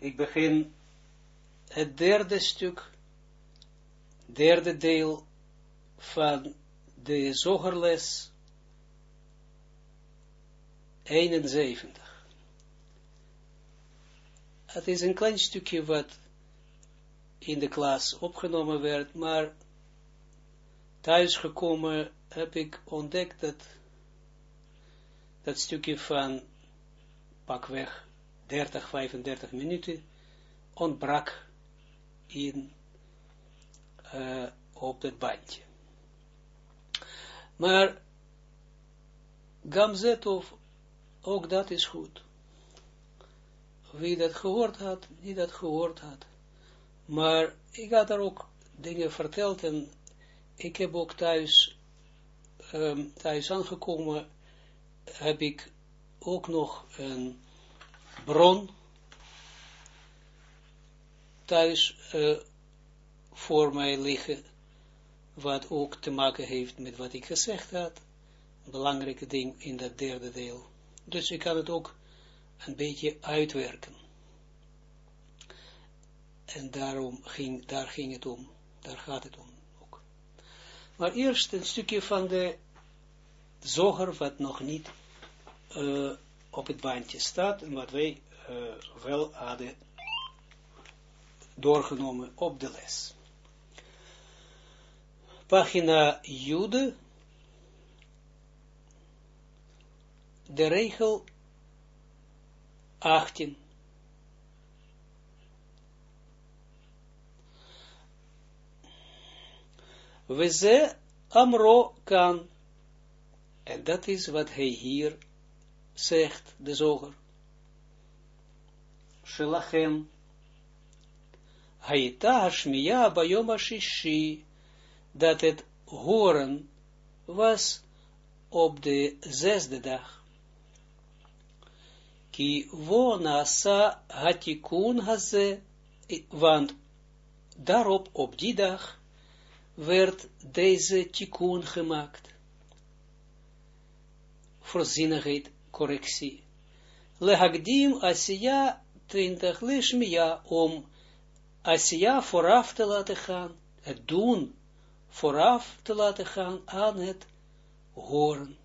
ik begin het derde stuk, derde deel van de zogerles 71. Het is een klein stukje wat in de klas opgenomen werd, maar thuisgekomen heb ik ontdekt dat dat stukje van pakweg 30, 35 minuten ontbrak in, uh, op het bandje. Maar Gamzetov, ook dat is goed. Wie dat gehoord had, die dat gehoord had. Maar ik had daar ook dingen verteld en ik heb ook thuis, um, thuis aangekomen, heb ik ook nog een bron thuis uh, voor mij liggen, wat ook te maken heeft met wat ik gezegd had, een belangrijke ding in dat derde deel. Dus ik kan het ook een beetje uitwerken. En daarom ging, daar ging het om, daar gaat het om ook. Maar eerst een stukje van de zoger, wat nog niet uh, op het bandje staat, en wat wij uh, wel hadden doorgenomen op de les. Pagina Jude, de regel 18. We ze amro kan, en dat is wat hij hier zegt, de zoger. Shelachem, Haita Hashmiya Bayom Shishi, dat het horen was op de zesde dag. Ki wona sa hatikun haze, want daarop, op die dag, werd deze tikun gemaakt. Voorzienigheid, correctie. Lehagdim Asiya 20 Lishmiya om Asiya vooraf te laten gaan, het doen vooraf te laten gaan aan het horen.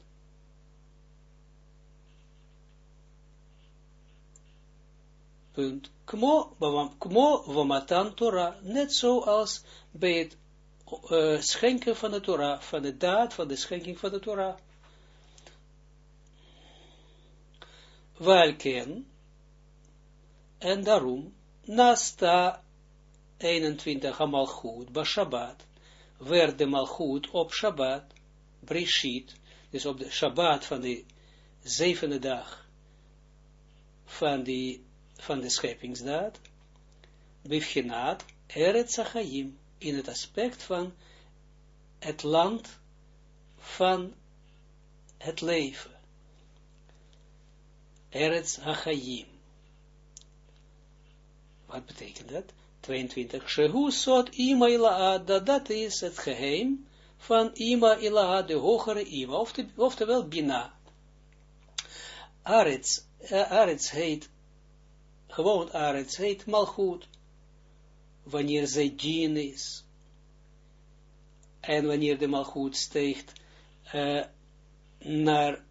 Punt. Kmo, kmo vamatan Torah, net zoals bij het schenken van de Torah, van de daad van de schenking van de Torah. Welken, en daarom, nasta 21 Malchut, ba Shabbat, werd de Malchut op Shabbat, Brishit, dus op de Shabbat van de zevende dag van, die, van de scheppingsdaad, Bivchenat, Eretz Achayim, in het aspect van het land van het leven. Eretz Achayim. Wat betekent dat? 22. Shehu sot ima ilaha, dat dat is het geheim van ima ilaha, de hogere ima, ofte, oftewel bina. Arets, uh, arets heet, gewoon arets heet malchut, wanneer zij dien is. En wanneer de malchut steekt uh, naar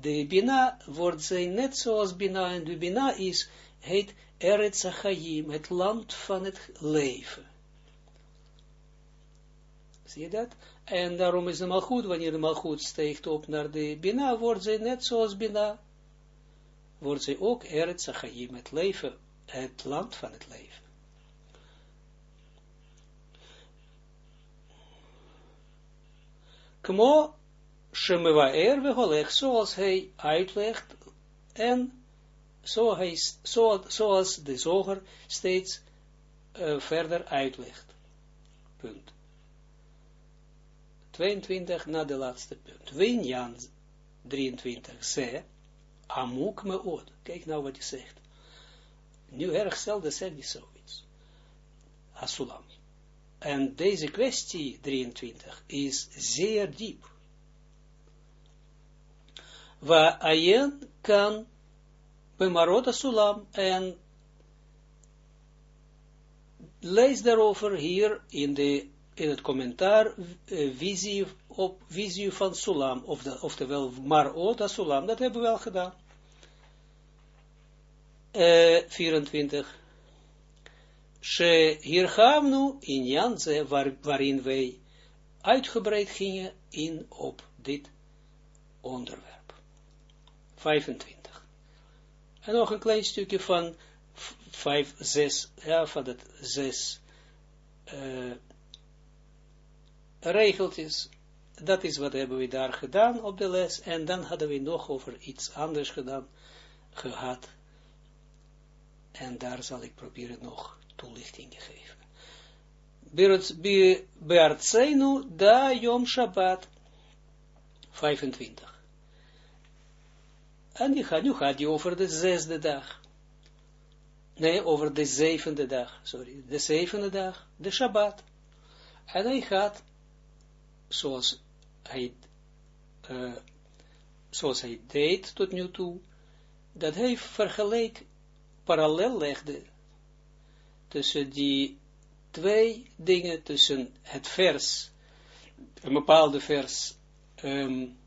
de bina, wordt zij net zoals bina, en de bina is, heet Eretz Achayim, het land van het leven. Zie je dat? En daarom is het mal goed, wanneer de malgoed steekt op naar de Bina, wordt zij net zoals Bina, wordt zij ook Eretz Achayim, het leven, het land van het leven. Kmo Shemevaer Veholech, zoals hij uitlegt en zo hij, zo, zoals de zoger steeds uh, verder uitlegt. Punt. 22 na de laatste punt. Winjan 23, ze, amuk me od. Kijk nou wat hij zegt. Nu erg zelden zegt hij zoiets. Asulam. En deze kwestie 23 is zeer diep. Waar ayen kan Bemarot Sulam en lees daarover hier in, de, in het commentaar uh, visie, op, visie van Sulam, of de, oftewel Sulam, dat hebben we wel gedaan. Uh, 24. She hier gaan nu in Janze, waar, waarin wij uitgebreid gingen in op dit onderwerp. 25. En nog een klein stukje van 5, 6, ja, van het 6 uh, regeltjes. Dat is wat hebben we daar gedaan op de les. En dan hadden we nog over iets anders gedaan, gehad. En daar zal ik proberen nog toelichting te geven. Beartseinu da Yom Shabbat 25. En die gaat, nu gaat hij over de zesde dag. Nee, over de zevende dag, sorry. De zevende dag, de Shabbat. En hij gaat, zoals hij, uh, zoals hij deed tot nu toe, dat hij vergeleek, parallel legde, tussen die twee dingen, tussen het vers, een bepaalde vers, um,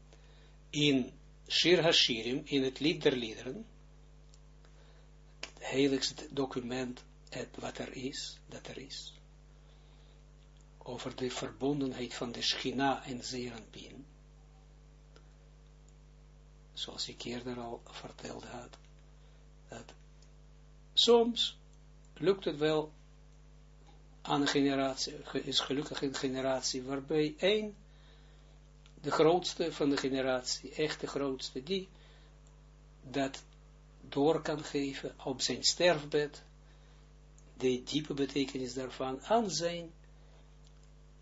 in Shir Hashirim, in het lied der liederen, het heiligste document, het, wat er is, dat er is, over de verbondenheid van de Schina en Zeranpin, zoals ik eerder al verteld had, dat soms lukt het wel aan een generatie, is gelukkig een generatie, waarbij één de grootste van de generatie, echt de grootste, die dat door kan geven op zijn sterfbed, de diepe betekenis daarvan aan zijn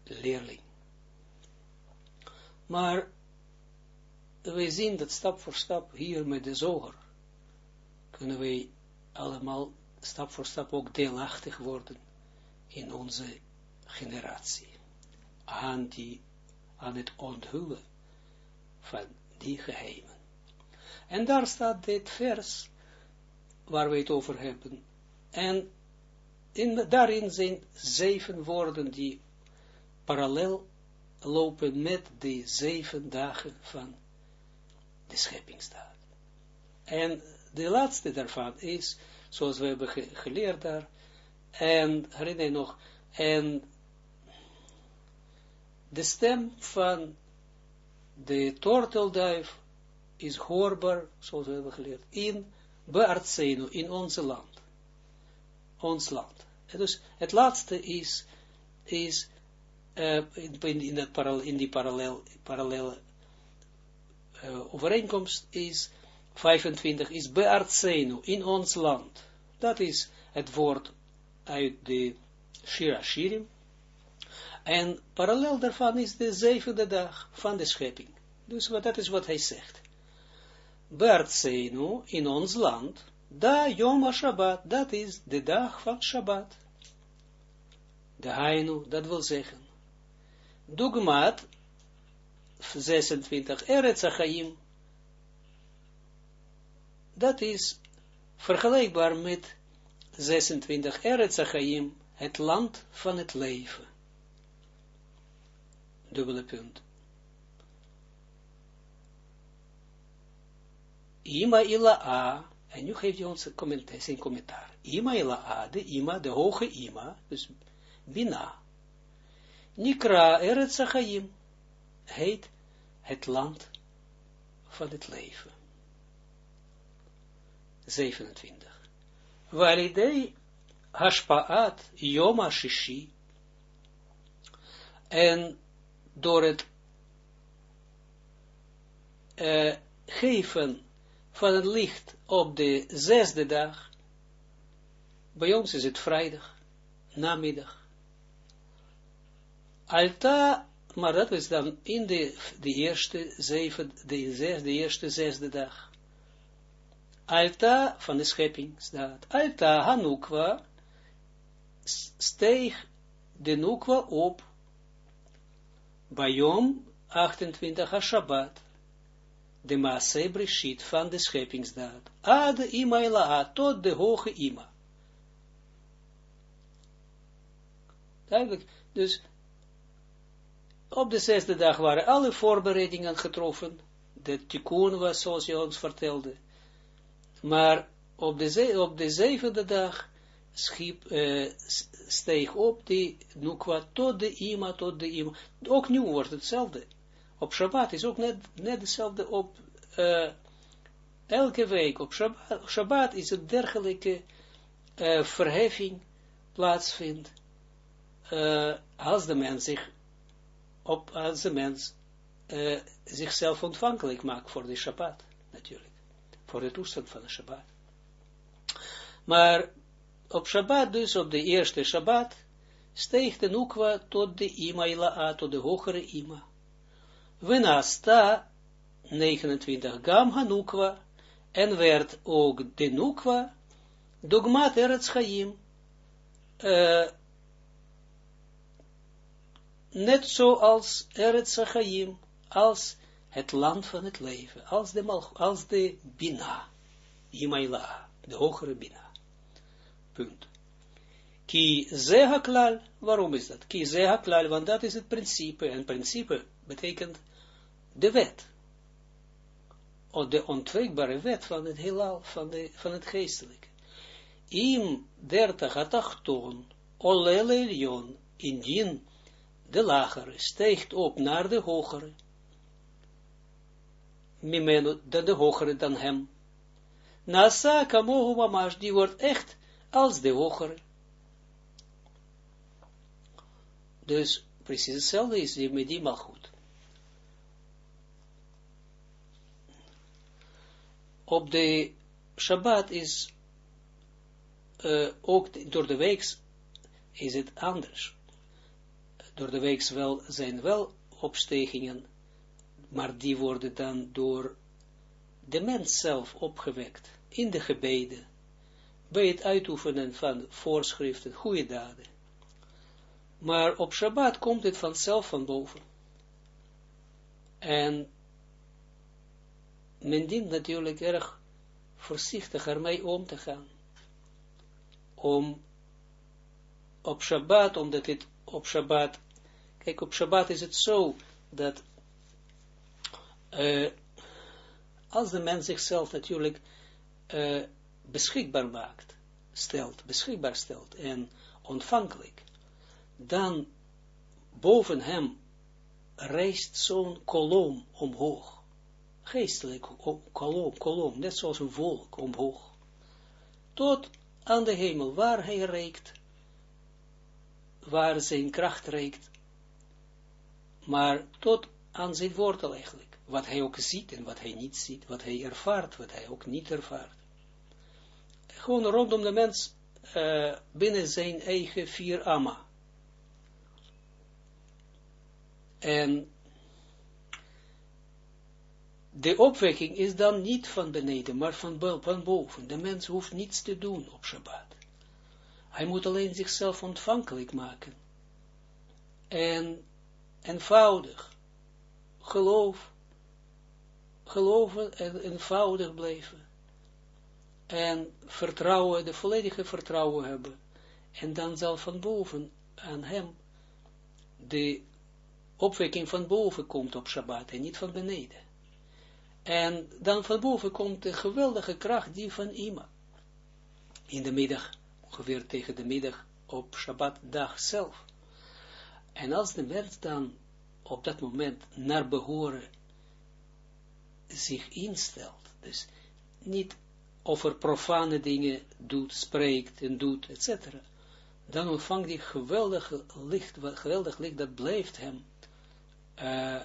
leerling. Maar wij zien dat stap voor stap hier met de zoger, kunnen wij allemaal stap voor stap ook deelachtig worden in onze generatie. Aan die aan het onthullen van die geheimen. En daar staat dit vers, waar we het over hebben. En in, daarin zijn zeven woorden die parallel lopen met de zeven dagen van de scheppingsdaad. En de laatste daarvan is, zoals we hebben geleerd daar, en herinner je nog, en de stem van de tortelduif is hoorbaar, zoals we hebben geleerd, in Beartsenu, in onze land. Ons land. En dus het laatste is, is uh, in, in, dat parallel, in die parallel, parallele uh, overeenkomst is 25 is Beartsenu, in ons land. Dat is het woord uit de Shira Shirim, en parallel daarvan is de zevende dag van de schepping. Dus wat, dat is wat hij zegt. Beartseinu in ons land, da Yom Shabbat, dat is de dag van Shabbat. De Hainu, dat wil zeggen. Dogmaat 26, Eretz Achaim, dat is vergelijkbaar met 26, Eretz Achaim, het land van het leven dubbele punt. Ima ila a, en nu geeft hij ons commentaar, zijn commentaar. Ima ila a, de ima, de hoge ima, dus bina. Nikra eretz achayim, heet het land van het leven. 27. Walidei hashpaat yoma shishi, en door het uh, geven van het licht op de zesde dag, bij ons is het vrijdag, namiddag. Alta, maar dat is dan in de, de eerste zeven, de, zes, eerste zesde dag. Alta van de scheppingsdaad. Alta Hanukwa steeg de Nukwa op Bayom 28 Shabbat, de Maasei Breshit van de scheppingsdaad, ad ima ila tot de hoge ima. Duidelijk. Dus op de zesde dag waren alle voorbereidingen getroffen. De tikkun was zoals je ons vertelde. Maar op de, op de zevende dag schiep, uh, steeg op die nukwa tot de ima, tot de ima. Ook nu wordt hetzelfde. Op Shabbat is ook net, hetzelfde op elke week. Op Shabbat, is een dergelijke verheffing plaatsvindt. als de mens zich op, als de mens zichzelf ontvankelijk maakt voor de Shabbat, natuurlijk. Voor de toestand van de Shabbat. Maar op Shabbat dus, op de eerste Shabbat, steeg de Nukwa tot de Ima Ila'a, tot de hogere Ima. Venasta 29 Gam Hanukwa, en werd ook de Nukwa, dogmat Eretz Chaim, uh, net zoals Eretz Chaim, als het land van het leven, als de, als de Bina, Imaila, de hogere Bina. Punt. Ki ze klal, waarom is dat? Ki ze klal, want dat is het principe, en principe betekent de wet. Of de ontwijkbare wet van het heelal, van, de, van het geestelijke. Im dertig atachton, olele lion, indien de lagere stijgt op naar de hogere, mimeno, dan de hogere dan hem. Nasa kamohu mamash, die wordt echt als de hogere. Dus precies hetzelfde is met die. Op de Shabbat is uh, ook door de week is het anders. Door de week wel, zijn wel opstegingen, maar die worden dan door de mens zelf opgewekt in de gebeden bij het uitoefenen van voorschriften, goede daden. Maar op Shabbat komt het vanzelf van boven. En men dient natuurlijk erg voorzichtig ermee om te gaan. Om op Shabbat, omdat het op Shabbat, kijk op Shabbat is het zo, dat uh, als de mens zichzelf natuurlijk uh, beschikbaar maakt, stelt, beschikbaar stelt en ontvankelijk, dan boven hem reist zo'n kolom omhoog, geestelijk kolom, kolom, net zoals een volk omhoog, tot aan de hemel, waar hij reikt, waar zijn kracht reikt, maar tot aan zijn wortel eigenlijk, wat hij ook ziet en wat hij niet ziet, wat hij ervaart, wat hij ook niet ervaart gewoon rondom de mens uh, binnen zijn eigen vier amma. En de opwekking is dan niet van beneden, maar van, van boven. De mens hoeft niets te doen op Shabbat. Hij moet alleen zichzelf ontvankelijk maken. En eenvoudig, geloof, geloven en eenvoudig blijven en vertrouwen, de volledige vertrouwen hebben. En dan zal van boven aan hem de opwekking van boven komt op Shabbat en niet van beneden. En dan van boven komt de geweldige kracht die van Ima. In de middag, ongeveer tegen de middag op Shabbatdag zelf. En als de mens dan op dat moment naar behoren zich instelt, dus niet over profane dingen doet, spreekt en doet, etc., dan ontvangt hij geweldig licht, geweldig licht, dat blijft hem uh,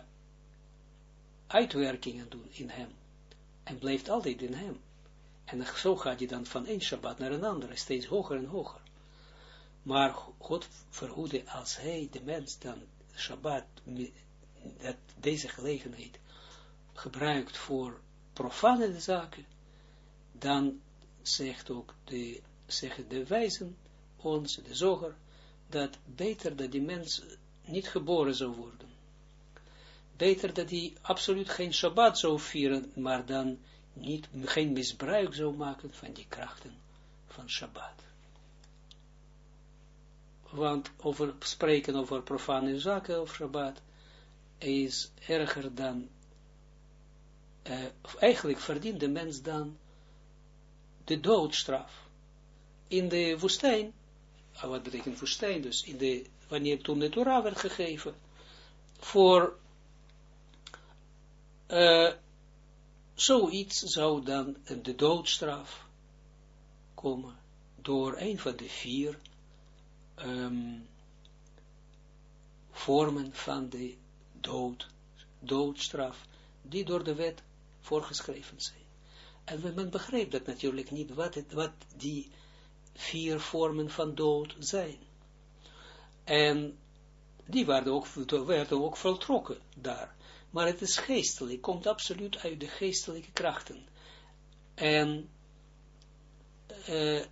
uitwerkingen doen in hem. En blijft altijd in hem. En zo gaat hij dan van één Shabbat naar een andere, steeds hoger en hoger. Maar God verhoede als hij, de mens, dan Shabbat, dat deze gelegenheid gebruikt voor profane zaken, dan zegt ook de, zeggen de wijzen, ons, de zoger, dat beter dat die mens niet geboren zou worden. Beter dat hij absoluut geen Shabbat zou vieren, maar dan niet, geen misbruik zou maken van die krachten van Shabbat. want over spreken over profane zaken of Shabbat is erger dan, uh, eigenlijk verdient de mens dan de doodstraf. In de woestijn, uh, wat betekent woestijn, dus in de, wanneer toen de Torah werd gegeven, voor uh, zoiets zou dan de doodstraf komen door een van de vier um, vormen van de dood, doodstraf, die door de wet voorgeschreven zijn. En men begrijpt dat natuurlijk niet, wat, het, wat die vier vormen van dood zijn. En die werden ook, werden ook voltrokken daar. Maar het is geestelijk, komt absoluut uit de geestelijke krachten. En uh,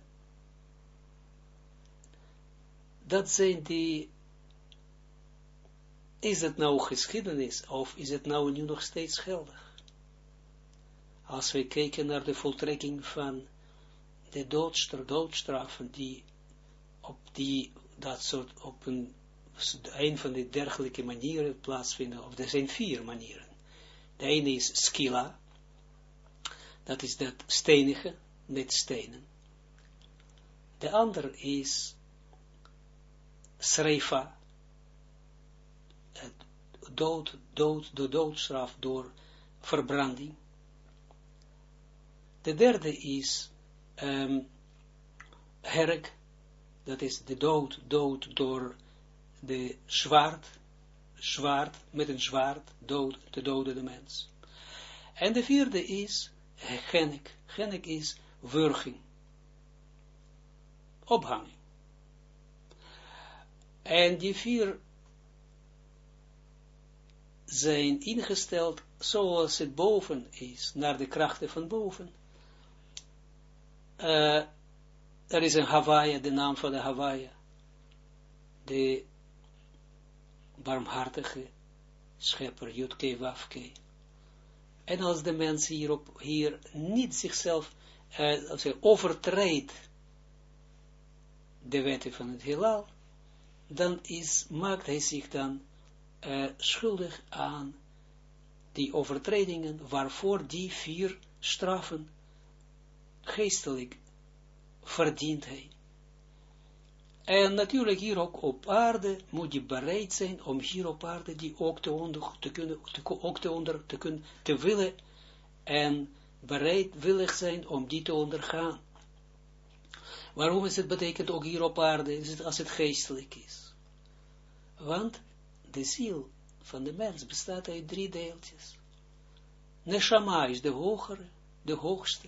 dat zijn die, is het nou geschiedenis, of is het nou nu nog steeds geldig? Als we kijken naar de voltrekking van de doodstraf, doodstraffen, die op die, dat soort, op een, een van de dergelijke manieren plaatsvinden, of er zijn vier manieren. De ene is skila, dat is dat stenige met stenen. De andere is srefa, dood, dood, de doodstraf door verbranding. De derde is um, herk, dat is de dood, dood door de zwaard, zwaard, met een zwaard, dood, de dode de mens. En de vierde is genik, genik is wurging, ophanging. En die vier zijn ingesteld zoals het boven is, naar de krachten van boven. Uh, er is een Hawaii, de naam van de Hawaii, de barmhartige schepper, Jutke Wafke. En als de mens hierop, hier niet zichzelf uh, overtreedt de wetten van het heelal, dan is, maakt hij zich dan uh, schuldig aan die overtredingen waarvoor die vier straffen geestelijk verdient hij. En natuurlijk hier ook op aarde moet je bereid zijn om hier op aarde die ook te onder te kunnen, te, ook te onder te kunnen, te willen en bereidwillig zijn om die te ondergaan. Waarom is het betekent ook hier op aarde, is het als het geestelijk is? Want de ziel van de mens bestaat uit drie deeltjes. Neshama is de hogere, de hoogste.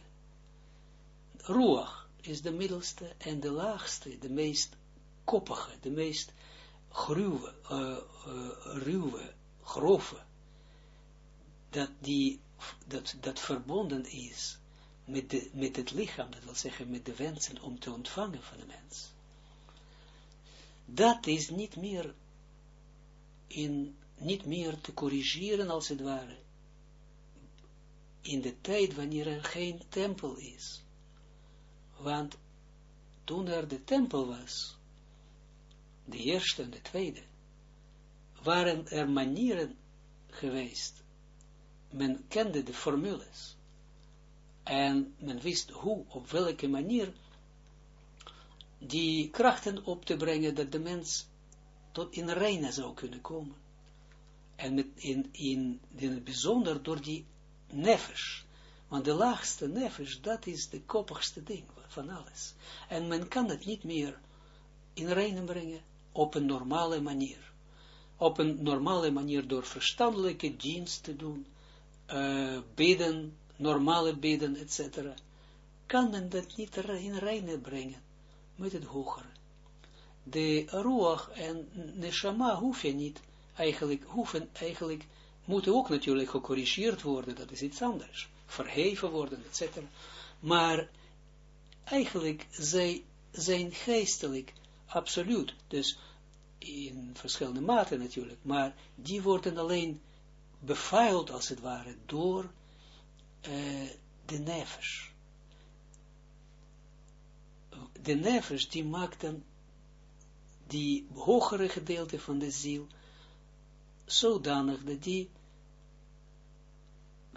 Ruach is de middelste en de laagste, de meest koppige, de meest gruwe, uh, uh, ruwe, grove. Dat die, dat, dat verbonden is met, de, met het lichaam, dat wil zeggen met de wensen om te ontvangen van de mens. Dat is niet meer in, niet meer te corrigeren als het ware, in de tijd wanneer er geen tempel is. Want toen er de tempel was, de eerste en de tweede, waren er manieren geweest. Men kende de formules. En men wist hoe, op welke manier, die krachten op te brengen, dat de mens tot in reine zou kunnen komen. En in, in, in het bijzonder door die nefesh. Want de laagste nefesh, dat is de koppigste ding van alles. En men kan het niet meer in reine brengen op een normale manier. Op een normale manier door verstandelijke dienst te doen, uh, bidden, normale bidden, etc. Kan men dat niet in reine brengen met het hogere. De ruach en neshama hoef je niet, eigenlijk, hoeven eigenlijk, moeten ook natuurlijk gecorrigeerd worden, dat is iets anders, verheven worden, etc. Maar eigenlijk zij zijn geestelijk, absoluut, dus in verschillende mate natuurlijk, maar die worden alleen bevuild als het ware door uh, de nefesh. De nefesh die maakt die hogere gedeelte van de ziel, zodanig dat die,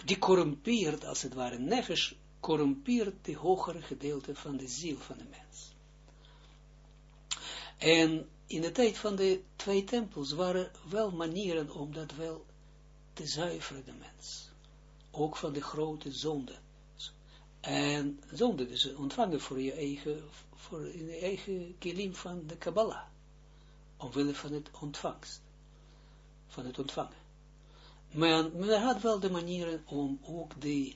die corrumpeert, als het ware, nefesh, corrumpeert de hogere gedeelte van de ziel van de mens. En in de tijd van de twee tempels waren wel manieren om dat wel te zuiveren, de mens. Ook van de grote zonde. En zonde dus ontvangen voor je eigen, voor je eigen kilim van de Kabbalah. Omwille van het ontvangst. Van het ontvangen. Maar men had wel de manieren om ook de,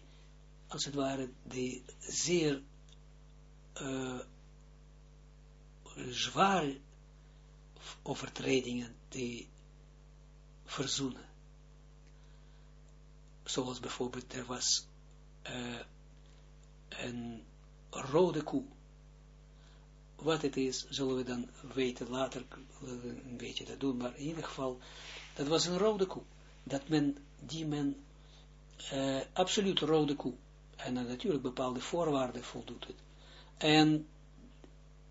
als het ware, de zeer uh, zware overtredingen te verzoenen. Zoals bijvoorbeeld er was uh, een rode koe. Wat het is, zullen we dan weten later, een beetje dat doen, maar in ieder geval, dat was een rode koe. Dat men, die men, uh, absoluut rode koe, en natuurlijk bepaalde voorwaarden voldoet het. En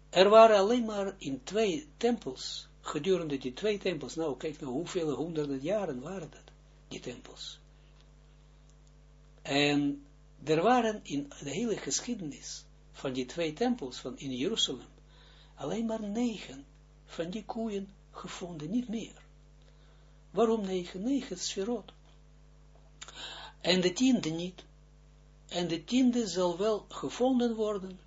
er waren alleen maar in twee tempels, gedurende die twee tempels, nou kijk nou hoeveel honderden jaren waren dat, die tempels. En er waren in de hele geschiedenis van die twee tempels van in Jeruzalem, alleen maar negen van die koeien gevonden, niet meer. Waarom negen? Negen sferot. En de tiende niet. En de tiende zal wel gevonden worden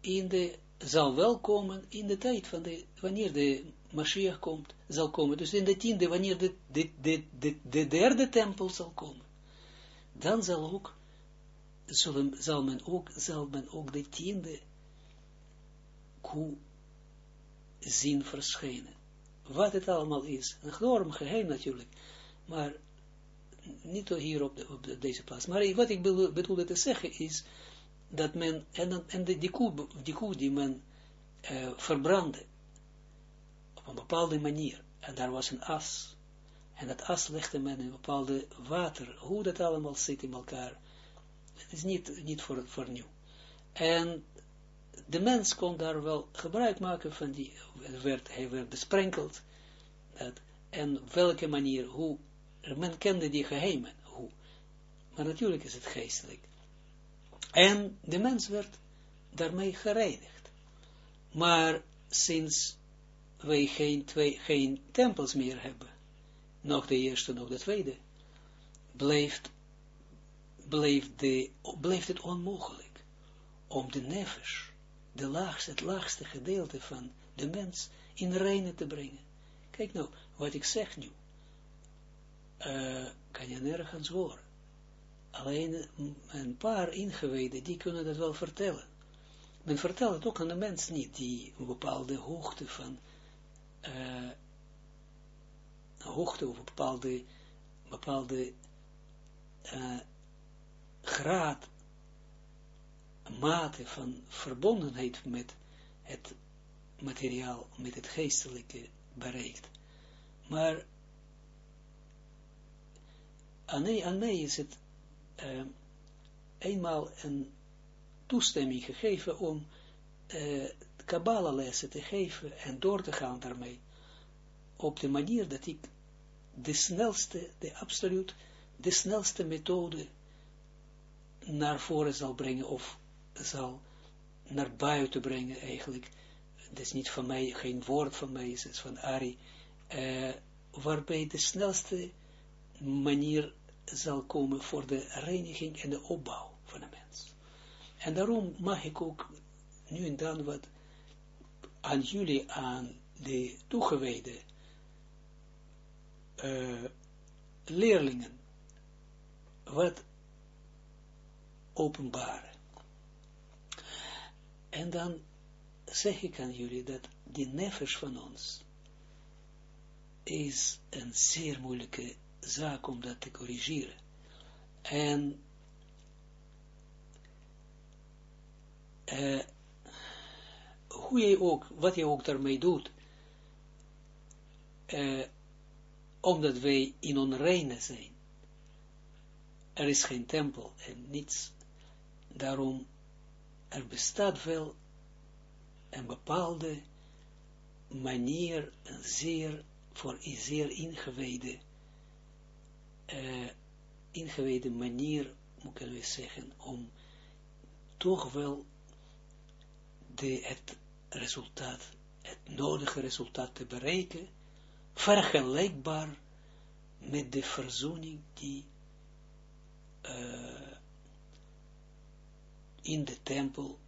in de, zal wel komen in de tijd van de, wanneer de Mashiach komt, zal komen. Dus in de tiende, wanneer de, de, de, de, de derde tempel zal komen dan zal ook, zullen, zal, men ook, zal men ook de tiende koe zien verschijnen. Wat het allemaal is, een enorm geheim natuurlijk, maar niet hier op, de, op deze plaats. Maar wat ik bedoelde te zeggen is, dat men, en, en de, die, koe, die die men uh, verbrandde, op een bepaalde manier, en daar was een as, en dat as legde men in bepaalde water. Hoe dat allemaal zit in elkaar. Het is niet, niet voor, voor nieuw. En de mens kon daar wel gebruik maken van die, werd, hij werd besprenkeld. En welke manier, hoe, men kende die geheimen, hoe. Maar natuurlijk is het geestelijk. En de mens werd daarmee gereinigd. Maar sinds wij geen, twee, geen tempels meer hebben, nog de eerste, nog de tweede, bleef, bleef, de, bleef het onmogelijk om de nefesh, de laagste, het laagste gedeelte van de mens, in reine te brengen. Kijk nou, wat ik zeg nu, uh, kan je nergens horen. Alleen een paar ingewijden, die kunnen dat wel vertellen. Men vertelt het ook aan de mens niet, die een bepaalde hoogte van uh, hoogte of een bepaalde, bepaalde uh, graad, mate van verbondenheid met het materiaal, met het geestelijke bereikt. Maar aan mij, is het uh, eenmaal een toestemming gegeven om uh, Kabbalah-lessen te geven en door te gaan daarmee op de manier dat ik de snelste, de absoluut, de snelste methode naar voren zal brengen, of zal naar buiten brengen eigenlijk. Het is niet van mij, geen woord van mij, het is van Ari, uh, waarbij de snelste manier zal komen voor de reiniging en de opbouw van de mens. En daarom mag ik ook nu en dan wat aan jullie, aan de toegewijde uh, leerlingen wat openbaren. En dan zeg ik aan jullie dat die nefesh van ons is een zeer moeilijke zaak om dat te corrigeren. En uh, hoe je ook, wat je ook daarmee doet, uh, omdat wij in onreine zijn. Er is geen tempel en niets. Daarom, er bestaat wel een bepaalde manier, een zeer, voor een zeer ingewijde, uh, ingewijde manier, moet ik we zeggen, om toch wel de, het resultaat, het nodige resultaat te bereiken, vergelijkbaar met de verzoening die uh, in de tempel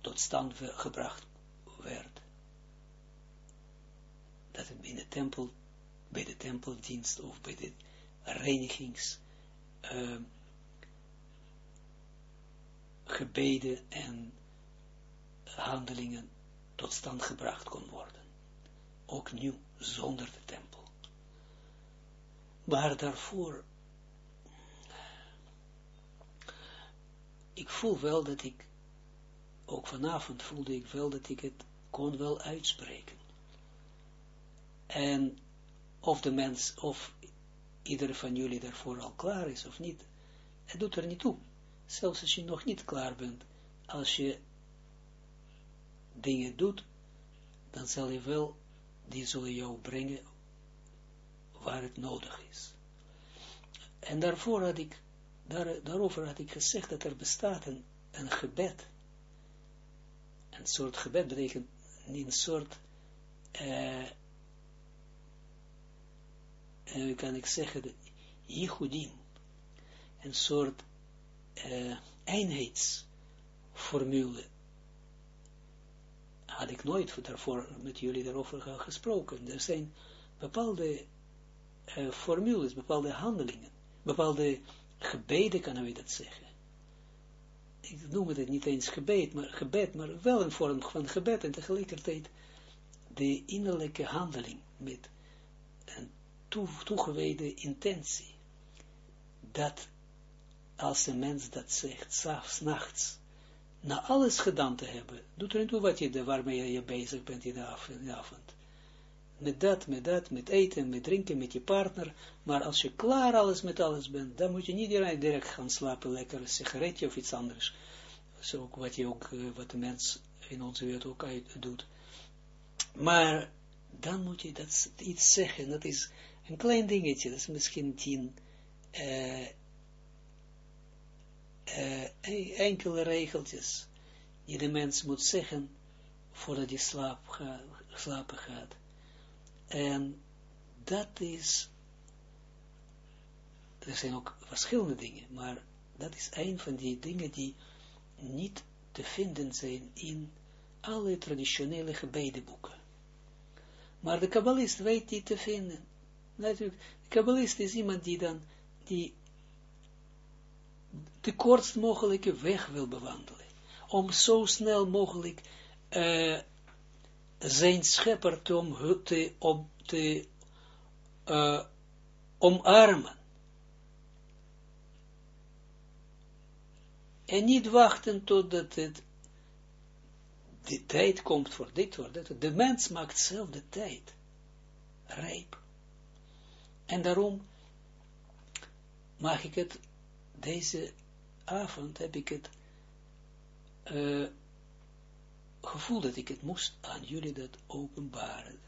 tot stand gebracht werd. Dat het in de tempel, bij de tempeldienst of bij de reinigings uh, gebeden en handelingen tot stand gebracht kon worden. Ook nu, zonder de tempel. Maar daarvoor, ik voel wel dat ik, ook vanavond voelde ik wel dat ik het kon wel uitspreken. En of de mens, of ieder van jullie daarvoor al klaar is of niet, het doet er niet toe. Zelfs als je nog niet klaar bent, als je dingen doet, dan zal je wel, die zullen jou brengen waar het nodig is. En daarvoor had ik, daar, daarover had ik gezegd dat er bestaat een, een gebed. Een soort gebed betekent niet een soort, uh, uh, kan ik zeggen, Yichudim. Een soort uh, eenheidsformule had ik nooit daarvoor met jullie daarover gesproken. Er zijn bepaalde formules, bepaalde handelingen, bepaalde gebeden, kan we dat zeggen. Ik noem het niet eens gebed, maar, gebed, maar wel een vorm van gebed en tegelijkertijd de innerlijke handeling met een toe, toegewijde intentie. Dat als een mens dat zegt, s'avonds, nachts, na alles gedaan te hebben, doet er niet toe wat je, waarmee je bezig bent in de avond. Met dat, met dat, met eten, met drinken, met je partner. Maar als je klaar alles met alles bent, dan moet je niet direct gaan slapen, lekker een sigaretje of iets anders. Zo wat je ook, eh, wat de mens in onze wereld ook uit doet. Maar dan moet je dat iets zeggen, dat is een klein dingetje, dat is misschien tien, uh, enkele regeltjes die de mens moet zeggen voordat hij slaap ga, slapen gaat. En dat is, er zijn ook verschillende dingen, maar dat is een van die dingen die niet te vinden zijn in alle traditionele gebedenboeken. Maar de kabbalist weet die te vinden. Natuurlijk, de kabbalist is iemand die dan, die de kortst mogelijke weg wil bewandelen. Om zo snel mogelijk uh, zijn schepper te, om, te, om, te uh, omarmen. En niet wachten totdat het de tijd komt voor dit, voor dat. De mens maakt zelf de tijd rijp. En daarom mag ik het, deze avond heb ik het uh, gevoel dat ik het moest aan jullie dat openbaren.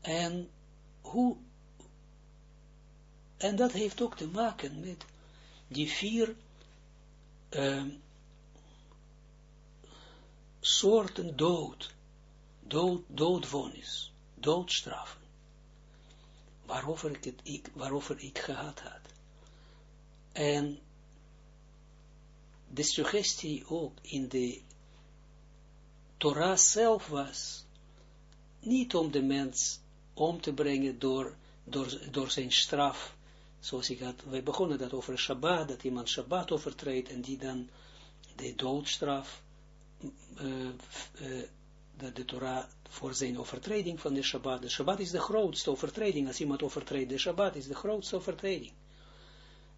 En hoe, en dat heeft ook te maken met die vier uh, soorten dood, dood, doodvonnis, doodstraffen, waarover ik, het, ik, waarover ik gehad had. En de suggestie ook in de Torah zelf was, niet om de mens om te brengen door, door, door zijn straf, zoals ik had, wij begonnen dat over Shabbat, dat iemand Shabbat overtreedt en die dan de doodstraf, uh, uh, dat de Torah voor zijn overtreding van de Shabbat, de Shabbat is de grootste overtreding, als iemand overtreedt de Shabbat, is de grootste overtreding.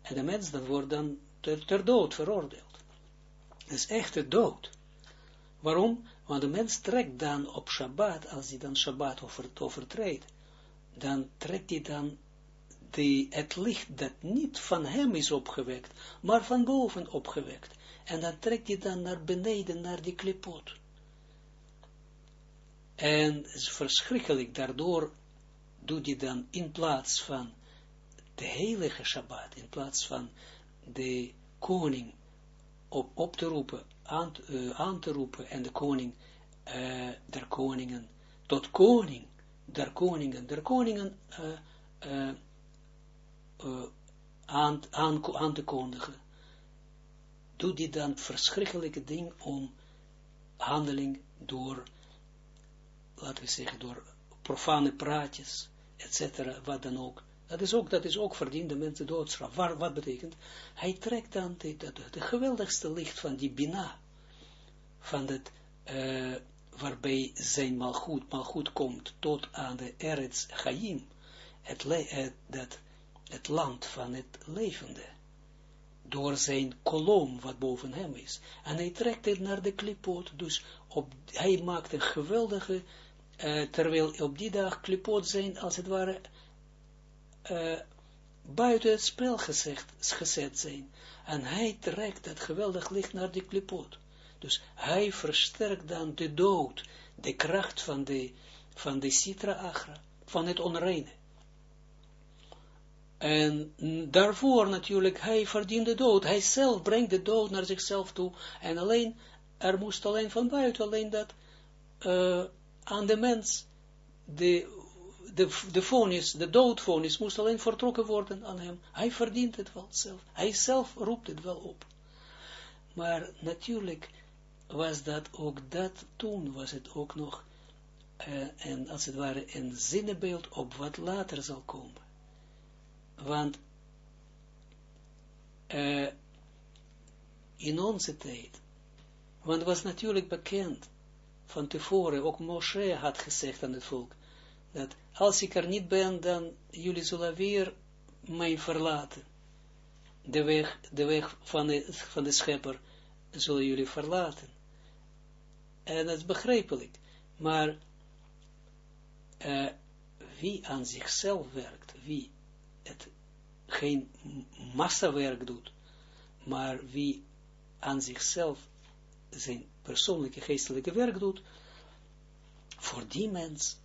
En de mens dan wordt dan ter, ter dood veroordeeld. Dat is echte dood. Waarom? Want de mens trekt dan op Shabbat, als hij dan Shabbat overtreedt, dan trekt hij dan het licht dat niet van hem is opgewekt, maar van boven opgewekt. En dan trekt hij dan naar beneden, naar die klipot. En is verschrikkelijk, daardoor doet hij dan in plaats van de heilige Shabbat, in plaats van de koning op, op te roepen, aan, uh, aan te roepen, en de koning uh, der koningen, tot koning der koningen, der koningen uh, aan, aan, aan te kondigen, doet hij dan verschrikkelijke ding om handeling door, laten we zeggen, door profane praatjes, etc., wat dan ook. Dat is ook, dat is ook verdiende mensen doodstraf. Waar, wat betekent? Hij trekt dan de geweldigste licht van die bina, van het, uh, waarbij zijn malgoed, malgoed komt tot aan de Eretz Chaim, het, het, het land van het levende, door zijn kolom wat boven hem is. En hij trekt het naar de klipot, dus op, hij maakt een geweldige, uh, terwijl op die dag klipot zijn, als het ware, uh, buiten het spel gezet zijn. En hij trekt het geweldig licht naar die klipot. Dus hij versterkt dan de dood, de kracht van de, van de citra agra, van het onreine. En daarvoor natuurlijk, hij verdient de dood. Hij zelf brengt de dood naar zichzelf toe. En alleen, er moest alleen van buiten, alleen dat uh, aan de mens, de, de, de vonnis, de moest alleen vertrokken worden aan hem. Hij verdient het wel zelf. Hij zelf roept het wel op. Maar natuurlijk was dat ook dat, toen was het ook nog, uh, en als het ware een zinnebeeld op wat later zal komen want uh, in onze tijd, want het was natuurlijk bekend van tevoren, ook Moshe had gezegd aan het volk, dat als ik er niet ben, dan jullie zullen weer mij verlaten. De weg, de weg van, de, schepper zullen jullie verlaten. En dat is begrijpelijk. Maar uh, wie aan zichzelf werkt, wie het geen massawerk doet, maar wie aan zichzelf zijn persoonlijke geestelijke werk doet, voor die mens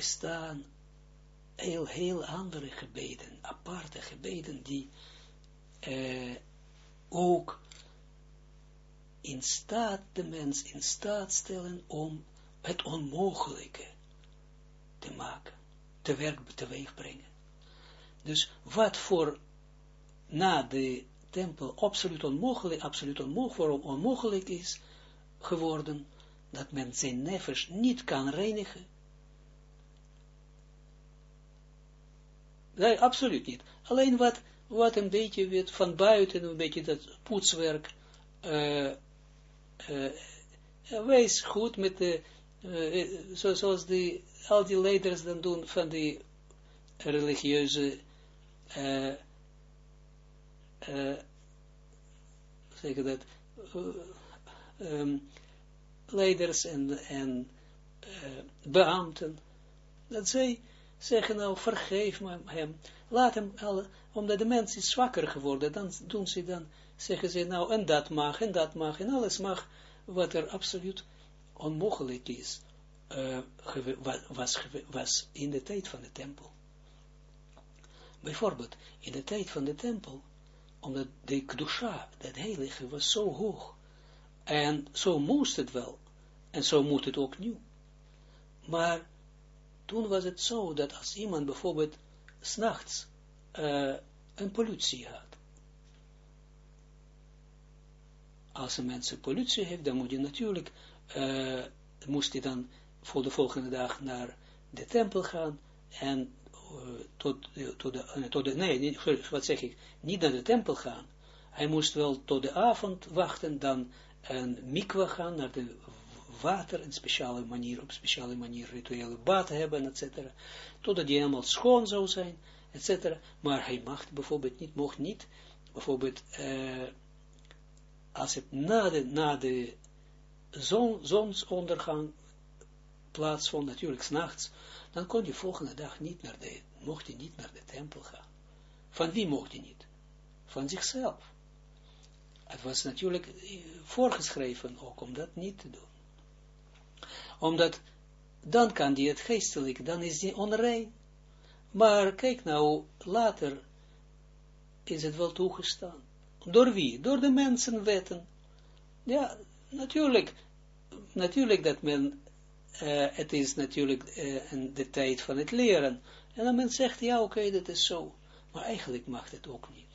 bestaan heel, heel andere gebeden, aparte gebeden, die eh, ook in staat, de mens in staat stellen om het onmogelijke te maken, te werk teweeg brengen. Dus wat voor na de tempel absoluut onmogelijk, absoluut onmogelijk, onmogelijk is geworden, dat men zijn nefes niet kan reinigen. Nee, absoluut niet. Alleen wat, wat een beetje weet van buiten, een beetje dat poetswerk, uh, uh, wees goed met de, uh, zoals die, al die leiders dan doen van die religieuze uh, uh, zeg dat, um, leiders en, en beambten, dat zij zeggen nou, vergeef hem, laat hem, omdat de mens is zwakker geworden, dan doen ze dan, zeggen ze nou, en dat mag, en dat mag, en alles mag, wat er absoluut onmogelijk is, uh, was, was in de tijd van de tempel. Bijvoorbeeld, in de tijd van de tempel, omdat de Kdusha, dat heilige, was zo hoog. En zo moest het wel. En zo moet het ook nu. Maar toen was het zo, dat als iemand bijvoorbeeld s'nachts uh, een politie had. Als een mens een politie heeft, dan moet je natuurlijk, uh, moest hij dan voor de volgende dag naar de tempel gaan en tot, tot, de, tot de, nee, wat zeg ik, niet naar de tempel gaan. Hij moest wel tot de avond wachten, dan een mikwa gaan, naar de water, een speciale manier, op speciale manier rituele bad hebben, etc. Totdat hij helemaal schoon zou zijn, etc. Maar hij mag bijvoorbeeld niet, mocht niet, bijvoorbeeld, uh, als het na de, zonsondergang plaatsvond, natuurlijk s'nachts, dan kon je volgende dag niet naar de, mocht je niet naar de tempel gaan. Van wie mocht je niet? Van zichzelf. Het was natuurlijk voorgeschreven ook om dat niet te doen. Omdat dan kan die het geestelijk, dan is die onrein. Maar kijk nou, later is het wel toegestaan. Door wie? Door de mensenwetten. Ja, natuurlijk, natuurlijk dat men, uh, het is natuurlijk uh, de tijd van het leren. En dan men zegt, ja oké, dat is zo. Maar eigenlijk mag het ook niet.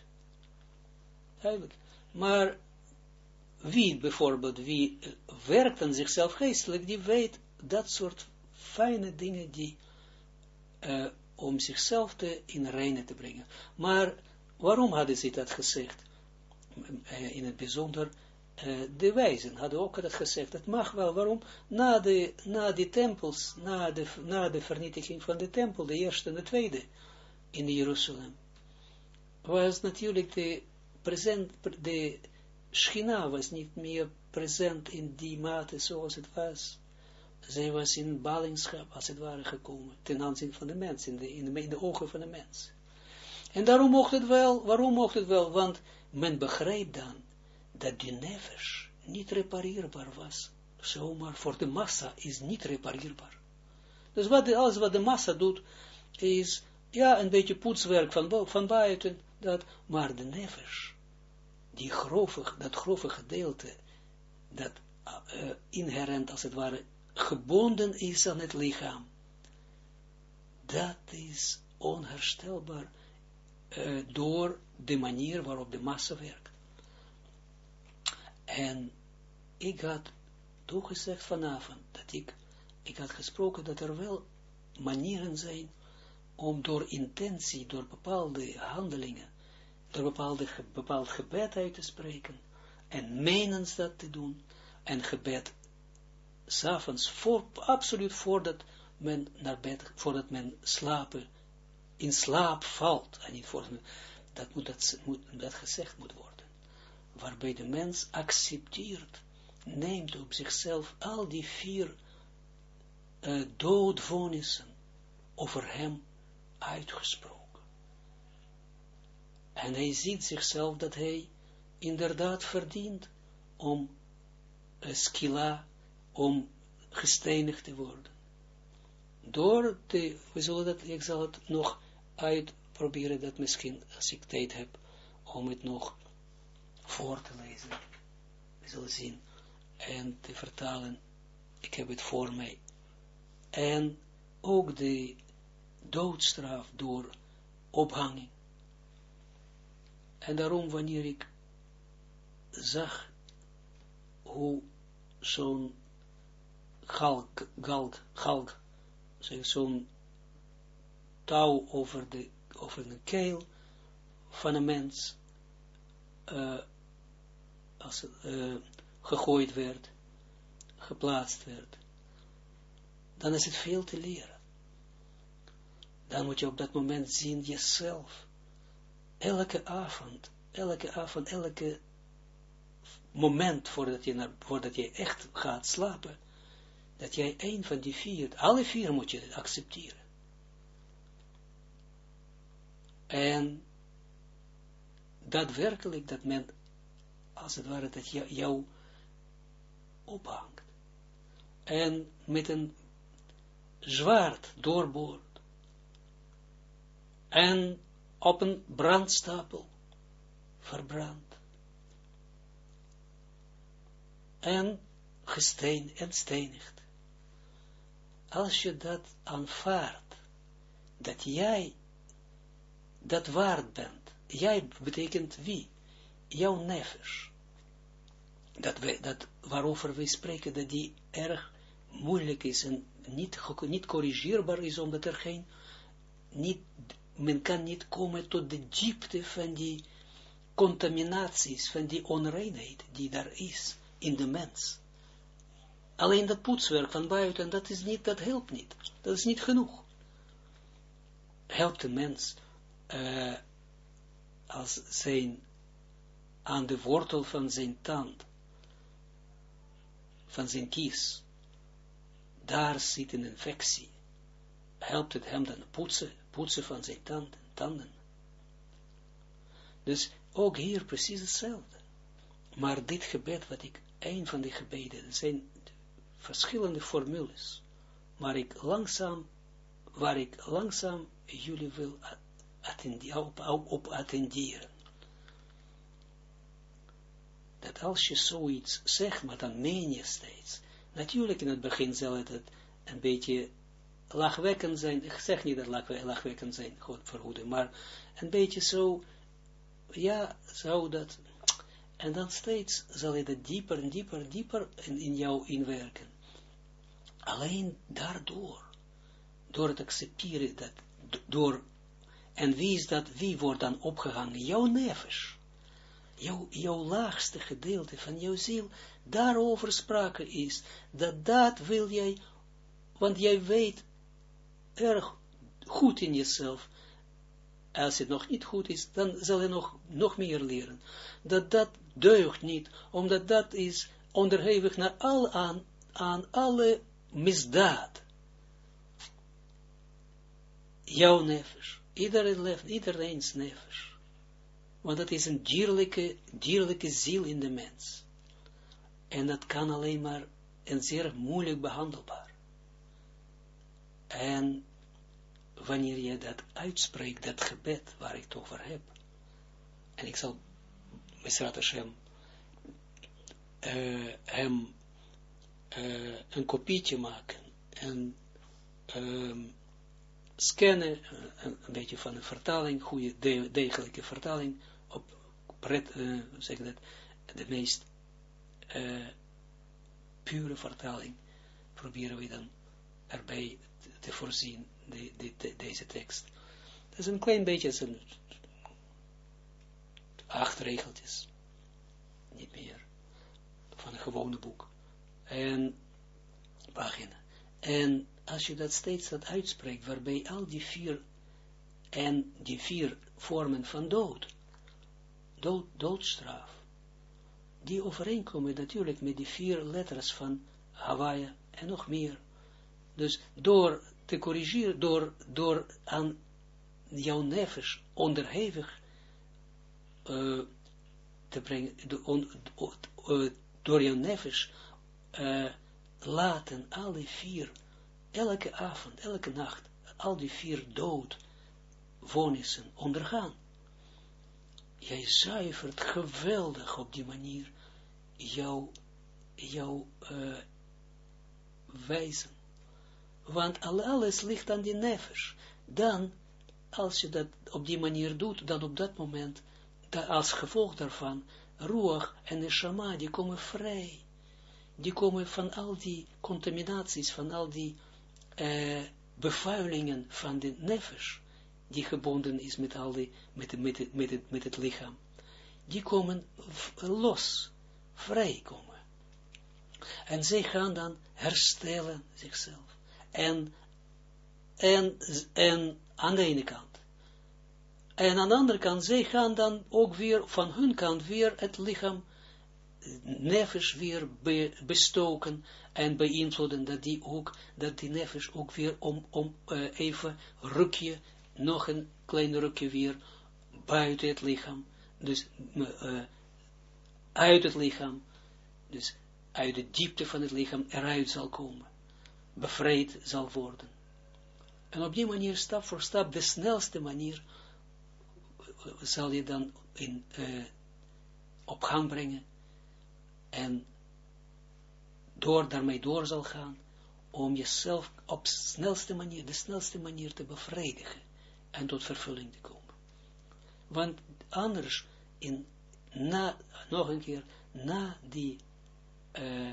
Eigenlijk. Maar wie bijvoorbeeld, wie werkt aan zichzelf geestelijk, die weet dat soort fijne dingen die uh, om zichzelf te in reine te brengen. Maar waarom hadden ze dat gezegd? Uh, in het bijzonder de wijzen hadden ook dat gezegd. Dat mag wel. Waarom? Na de, na de tempels, na de, na de vernietiging van de tempel, de eerste en de tweede in Jeruzalem, was natuurlijk de present, de Schina was niet meer present in die mate zoals het was. Zij was in ballingschap, als het ware, gekomen, ten aanzien van de mens, in de, in de, de ogen van de mens. En daarom mocht het wel, waarom mocht het wel? Want men begreep dan, dat die nefesh niet repareerbaar was. Zomaar voor de massa is niet repareerbaar. Dus wat de, alles wat de massa doet, is, ja, een beetje poetswerk van, van buiten, dat, maar de nefesh, die grove, dat grove gedeelte, dat uh, inherent als het ware gebonden is aan het lichaam, dat is onherstelbaar uh, door de manier waarop de massa werkt. En ik had toegezegd vanavond, dat ik, ik had gesproken dat er wel manieren zijn om door intentie, door bepaalde handelingen, door bepaald gebed uit te spreken, en menens dat te doen, en gebed s'avonds, voor, absoluut voordat men naar bed, voordat men slapen, in slaap valt, en niet voor, dat moet, dat, moet, dat gezegd moet worden waarbij de mens accepteert, neemt op zichzelf al die vier uh, doodvonnissen over hem uitgesproken. En hij ziet zichzelf dat hij inderdaad verdient om uh, skila, om gestenigd te worden. Door de, we zullen dat, ik zal het nog uitproberen, dat misschien, als ik tijd heb, om het nog voor te lezen. We zullen zien. En te vertalen. Ik heb het voor mij. En ook de doodstraf door ophanging. En daarom wanneer ik zag hoe zo'n galg, galg, galg, zo'n touw over de, de keel van een mens, uh, als uh, gegooid werd, geplaatst werd, dan is het veel te leren. Dan moet je op dat moment zien jezelf, elke avond, elke avond, elke moment voordat je, naar, voordat je echt gaat slapen, dat jij een van die vier, alle vier moet je accepteren. En daadwerkelijk dat men als het ware, dat jou ophangt. En met een zwaard doorboort. En op een brandstapel verbrandt. En gesteen en stenigt. Als je dat aanvaardt, dat jij dat waard bent, jij betekent wie? jouw nefesh, dat, we, dat waarover we spreken, dat die erg moeilijk is en niet, niet corrigeerbaar is, omdat er geen, niet, men kan niet komen tot de diepte van die contaminaties, van die onreinheid die daar is in de mens. Alleen dat poetswerk van buiten, dat is niet, dat helpt niet. Dat is niet genoeg. Helpt de mens uh, als zijn aan de wortel van zijn tand, van zijn kies, daar zit een infectie. Helpt het hem dan poetsen, poetsen van zijn tanden, tanden. Dus ook hier precies hetzelfde. Maar dit gebed, wat ik, een van die gebeden, zijn verschillende formules. maar ik langzaam, waar ik langzaam jullie wil op, op, attenderen. Dat als je zoiets zegt, maar dan meen je steeds. Natuurlijk in het begin zal het een beetje lachwekkend zijn. Ik zeg niet dat lachwekkend zijn, God verhoeden, maar een beetje zo, ja, zou dat, en dan steeds zal je dat dieper en dieper, dieper in, in jou inwerken. Alleen daardoor, door het accepteren, dat, door, en wie is dat, wie wordt dan opgehangen? Jouw nevers. Jouw, jouw laagste gedeelte van jouw ziel, daarover sprake is, dat dat wil jij, want jij weet erg goed in jezelf, als het nog niet goed is, dan zal je nog, nog meer leren, dat dat deugt niet, omdat dat is onderhevig naar al aan, aan alle misdaad. Jouw nefesh, iedereen, iedereen's nefesh. Want dat is een dierlijke, dierlijke ziel in de mens. En dat kan alleen maar en zeer moeilijk behandelbaar. En wanneer je dat uitspreekt, dat gebed waar ik het over heb, en ik zal Mesrat Hashem uh, hem uh, een kopietje maken en um, scannen, een, beetje van een vertaling, goede, de, degelijke vertaling, op pret, uh, zeg dat, de meest pure vertaling, proberen we dan erbij te, voorzien, de, de, de, deze tekst. Dat is een klein beetje, een acht regeltjes, niet meer, van een gewone boek, en pagina. En als je dat steeds dat uitspreekt, waarbij al die vier, en die vier vormen van dood, dood doodstraf, die overeenkomen natuurlijk met die vier letters van Hawaii en nog meer. Dus door te corrigeren, door, door aan jouw nevers onderhevig uh, te brengen, uh, door jouw nevers uh, laten alle vier, elke avond, elke nacht, al die vier dood wonissen ondergaan. Jij zuivert geweldig op die manier jouw, uh, wijzen. Want alles ligt aan die nevers. Dan, als je dat op die manier doet, dan op dat moment als gevolg daarvan, Ruach en Neshama, die komen vrij. Die komen van al die contaminaties, van al die uh, bevuilingen van de nefesh, die gebonden is met, al die, met, met, met, het, met het lichaam. Die komen los, vrij komen. En zij gaan dan herstellen zichzelf. En, en, en aan de ene kant. En aan de andere kant, zij gaan dan ook weer van hun kant weer het lichaam nefesh weer bestoken en beïnvloeden, dat die ook, dat die nefesh ook weer om, om uh, even rukje, nog een klein rukje weer buiten het lichaam, dus uh, uit het lichaam, dus uit de diepte van het lichaam eruit zal komen, bevrijd zal worden. En op die manier, stap voor stap, de snelste manier, zal je dan in, uh, op gang brengen en door daarmee door zal gaan om jezelf op snelste manier, de snelste manier te bevredigen en tot vervulling te komen. Want anders, in, na, nog een keer, na die uh,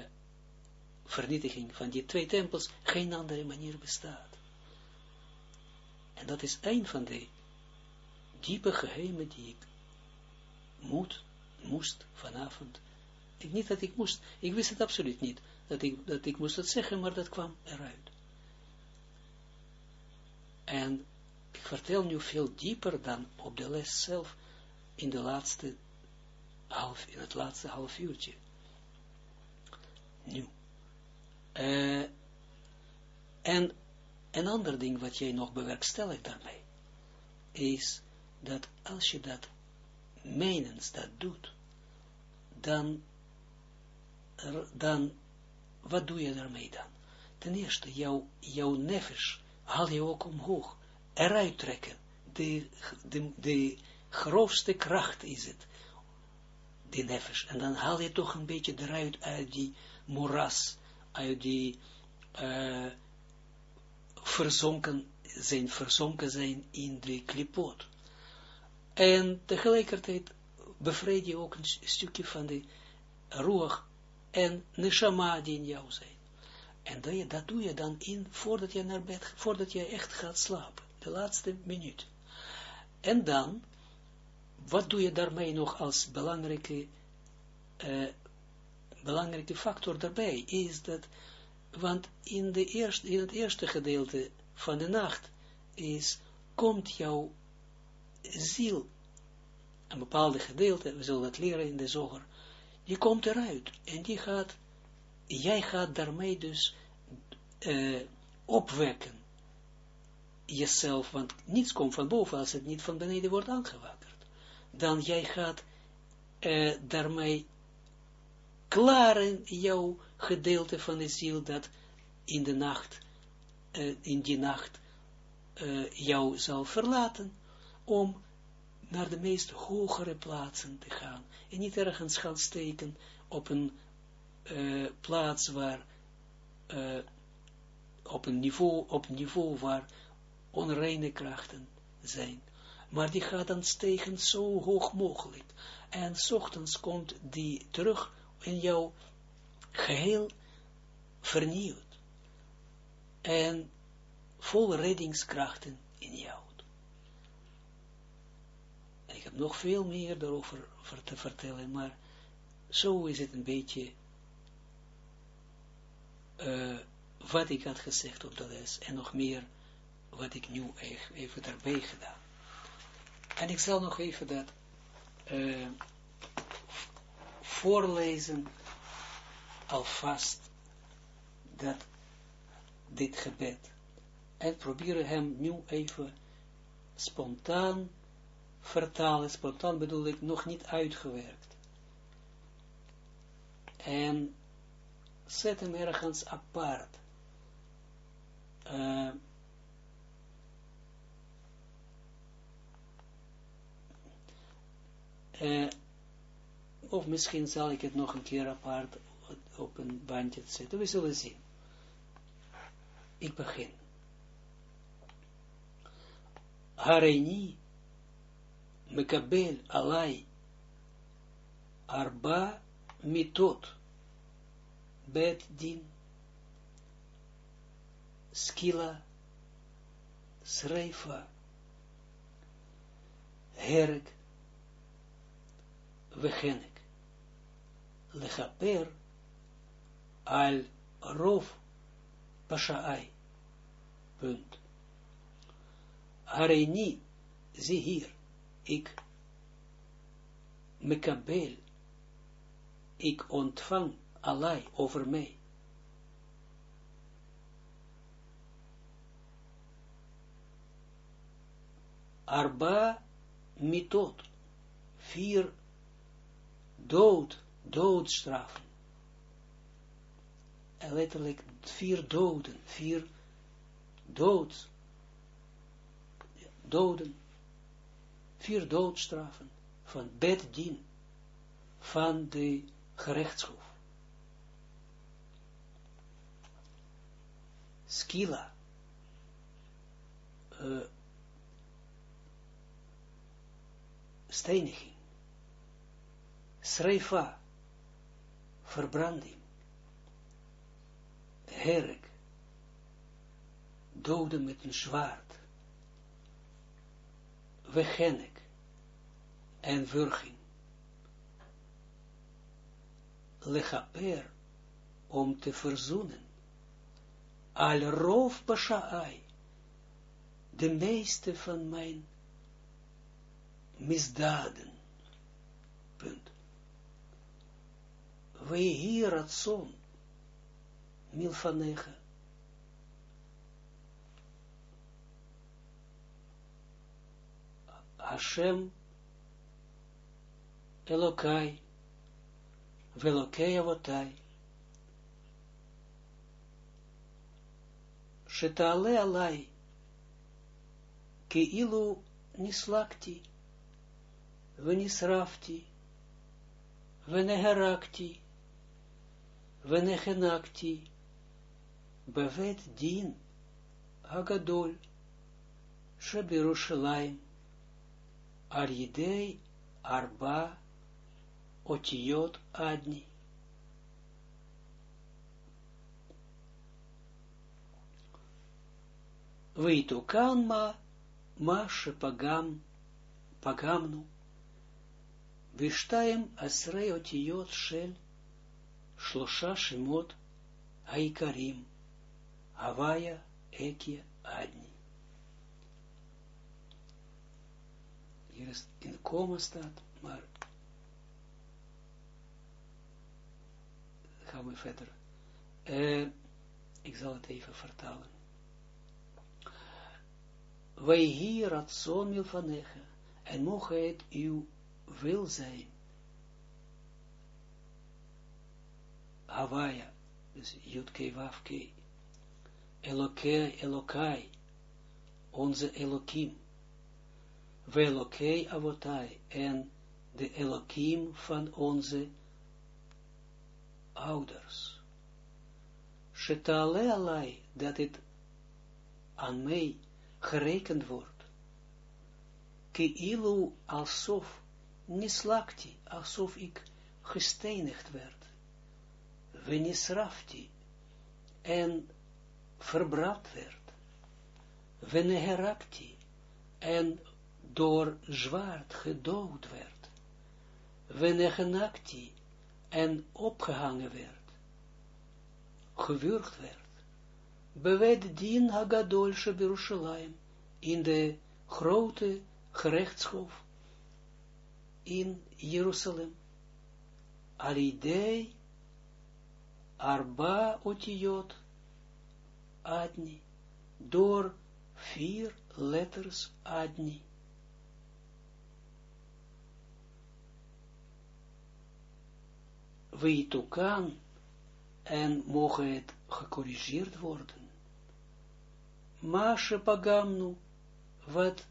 vernietiging van die twee tempels, geen andere manier bestaat. En dat is een van de diepe geheimen die ik moet, moest vanavond. Ik, niet dat ik moest, ik wist het absoluut niet, dat ik, dat ik moest het zeggen, maar dat kwam eruit. En ik vertel nu veel dieper dan op de les zelf, in de laatste half, in het laatste half uurtje. Nu. Uh, en een ander ding wat jij nog bewerkstelligt daarmee, is dat als je dat menens dat doet, dan, dan, wat doe je daarmee dan? ten eerste, jouw, jouw haal je ook omhoog, eruit trekken, de, de, de grootste kracht is het, die nefesh, en dan haal je toch een beetje eruit uit die moeras, uit die uh, verzonken zijn, verzonken zijn in de klipot. En tegelijkertijd bevrijd je ook een stukje van de ruach en neshama die in jou zijn. En dat, dat doe je dan in, voordat je naar bed, voordat je echt gaat slapen. De laatste minuut. En dan, wat doe je daarmee nog als belangrijke, uh, belangrijke factor daarbij, is dat, want in, de in het eerste gedeelte van de nacht is, komt jouw ziel, een bepaalde gedeelte, we zullen dat leren in de zoger, die komt eruit en die gaat, jij gaat daarmee dus uh, opwekken jezelf, want niets komt van boven als het niet van beneden wordt aangewakkerd. Dan jij gaat uh, daarmee klaren jouw gedeelte van de ziel dat in de nacht, uh, in die nacht, jou zal verlaten, om naar de meest hogere plaatsen te gaan. En niet ergens gaan steken op een uh, plaats waar, op een niveau, op een niveau waar onreine krachten zijn. Maar die gaat dan stegen zo hoog mogelijk. En s ochtends komt die terug in jou geheel vernieuwd. En vol reddingskrachten in jou. En ik heb nog veel meer daarover te vertellen, maar zo is het een beetje uh, wat ik had gezegd op de les, en nog meer wat ik nu even daarbij gedaan. En ik zal nog even dat uh, voorlezen, alvast, dat dit gebed, en proberen hem nu even spontaan vertalen, spontaan bedoel ik nog niet uitgewerkt. En zet hem ergens apart. Uh, uh, of misschien zal ik het nog een keer apart op een bandje zetten. We zullen zien. Ik begin. Hareini מקבל עליי ארבע מיטות, בית דין, סקילה, שריפה, הרג וחנק, lechaper al rof pashaai. Punt. Hareini, zie ik mekabel, ik ontvang Allah over mij. Arba mitot, vier dood doodstraffen. En letterlijk vier doden, vier dood, doden vier doodstraffen van bedien van de gerechtshof. Skila, uh, steniging, sreifa, verbranding, herk, doden met een zwaard, wegenek, en wurging. Lechaper, om te verzoenen. Al roof basha'ai, de meeste van mijn misdaden. Punt. Wij hier het zon. Hashem Elokai, Velokei Avotai, shetale alai, ki ilu nislakti, venisrafti, veneherakti, venechenakti, bevet din, hagadol, shebirushalayim, Aridei arba otiot adni. Weitukan ma, ma pagam, pagamnu, Vishtaim asrei otiot shel, shlosha shemot, haikarim, Havaya, Ekia, Adni. Hier is in koma staat, maar gaan we verder. Uh, ik zal het even vertalen. Wij hier ratson milvanege, en mogen het uw wil zijn. Hawaia, dus Jutke Wafke, Elokai, Elokai, onze Elokim, Velokei Avotai, en de Elokim van onze ouders. Shetale alai, dat het aan mij gerekend wordt. Ki ilu alsof nislakti, alsof ik gestenigd werd. Venisrafti, en verbrand werd. Veneherakti, en door zwaard gedood werd. Venegenakti, en opgehangen werd. Gewurgd werd. Bewed din hagadol Berushalayim, in de grote gerechtshof in Jeruzalem. Alidei arba otiot adni, door vier letters adni. kan en mogen het gecorrigeerd worden. Mashe pagamnu, wat,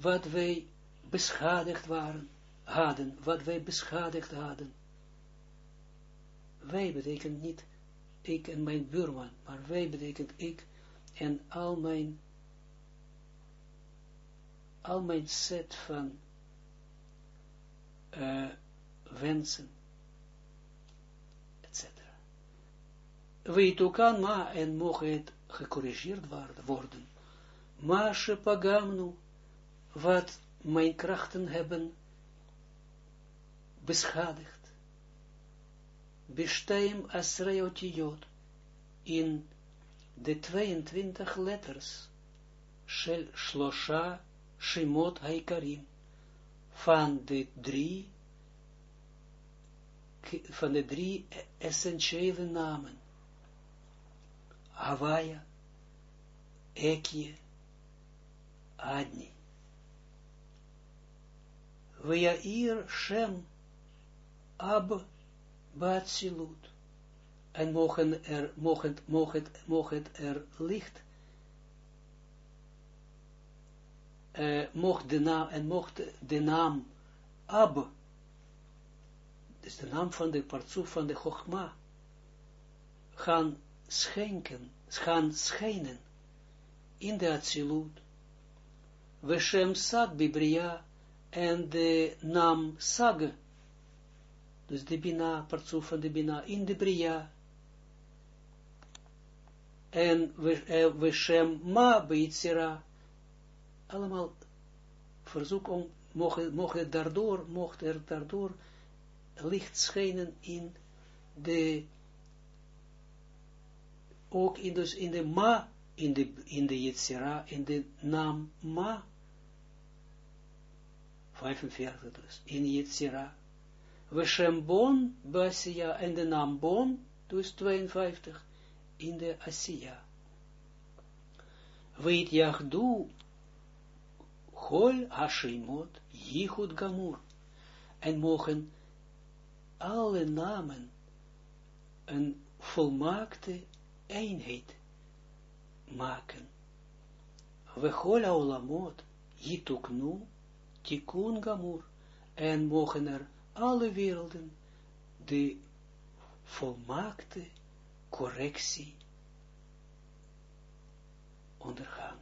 wat wij beschadigd waren, hadden, wat wij beschadigd hadden. Wij betekent niet ik en mijn buurman, maar wij betekent ik en al mijn, al mijn set van uh, wensen, etc. Weet kan ma en mogen het gecorrigeerd worden. Ma she pagamnu, wat mijn krachten hebben beschadigd. Besteem asreotijot in de 22 letters. Shel shlosha shimot haikarim. Van de drie van de drie essentiële namen. Havaya Ekje Adni. Vejair Shem Ab Batsilut. En mogen er, mogen, mogen, mogen er licht, uh, mocht de naam, en mocht de naam Ab, dus de naam van de partsoef van de Chogma, gaan schenken, gaan schijnen in de Atsilut. Veshem Sag Bibria, en de naam Sag, dus de Bina, partsoef van de Bina, in de Bria, en we, we Shem Ma Beitzera, allemaal verzoek om, mocht, mocht het daardoor, mocht er daardoor licht schijnen in de, ook in, dus in de Ma, in de, in de Yetzira, in de naam Ma, 45 dus, in Yetzira. We Shembon, Basia, en de naam Bon, dus 52, in de Asiya. Weet Yachdu, Hol Hashimot, Yichud Gamur, en mogen alle namen een volmaakte eenheid maken. We hola olamot, yituknu, tikun gamur, en mogen er alle werelden de volmaakte correctie ondergaan.